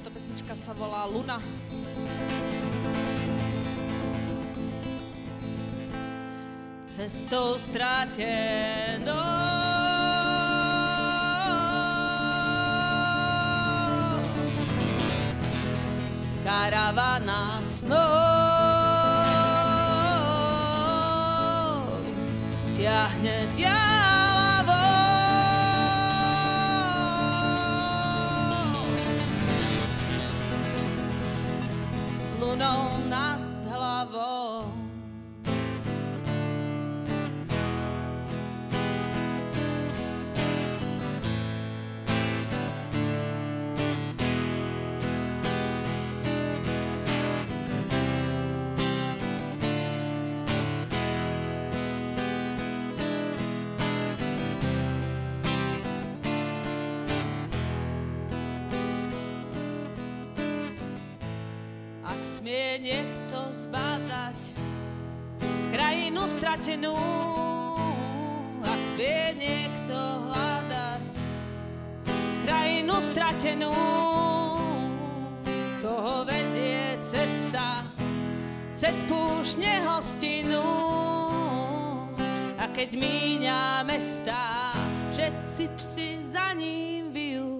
táto pesnička sa volá Luna. Cestou strátenou karavana snov ťahne ďalavo. no, not smie niekto zbadať krajinu stratenú, ak vie niekto hľadať krajinu stratenú, toho vedie cesta cez púšť nehostinu. A keď míňa mesta, všetci psi za ním vyjú.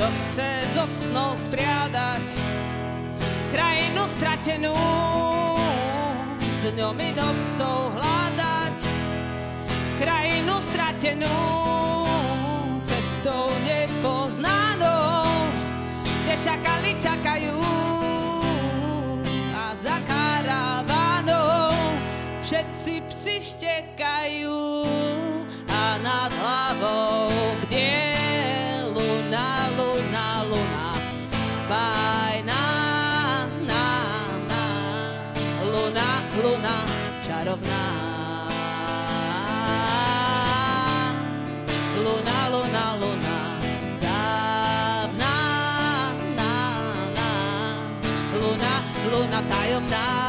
Kto chce zo snou spriadať krajinu stratenú, dňom i nocou hľadať krajinu stratenú, cestou nepoznanou, kde šakali čakajú a za karavanou všetci psi štekajú a nad hlavou bdie luna tajomná.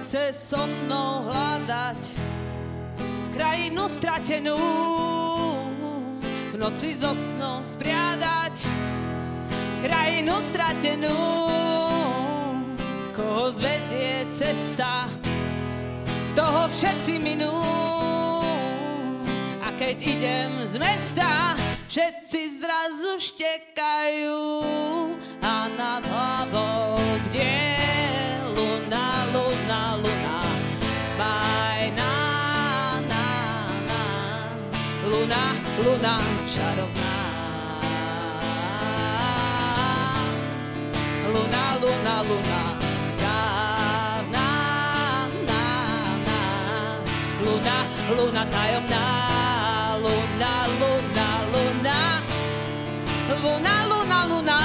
Chce so mnou hľadať krajinu stratenú, v noci so snou spriadať krajinu stratenú, koho zvedie cesta, toho všetci minú. A keď idem z mesta, všetci zrazu štekajú a nad hlavou luna, čarovná. Luna, luna, luna, dávna, na, na, luna, luna tajomná, luna, luna, luna, luna, luna, luna,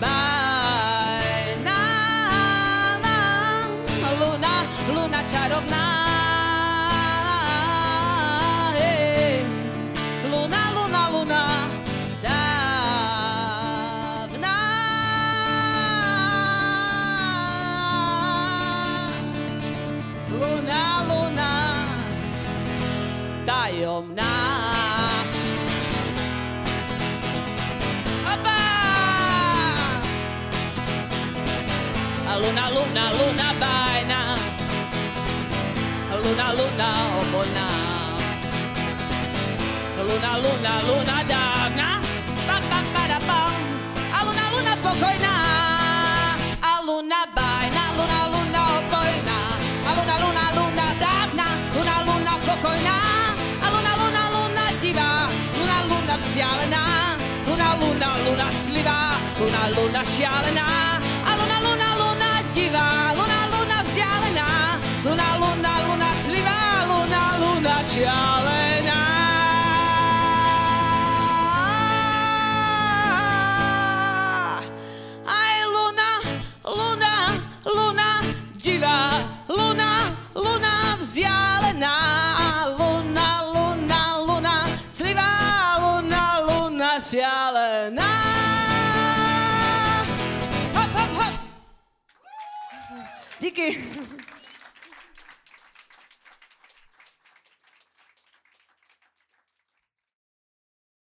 bajná, na, luna, luna čarovná. A Luna, luna, luna bajná. Luna, luna obojná. Luna, luna, luna dávna. Pam, pam, para, luna, luna pokojná. A luna luna, luna luna divá. Luna, luna vzdialená. Díky.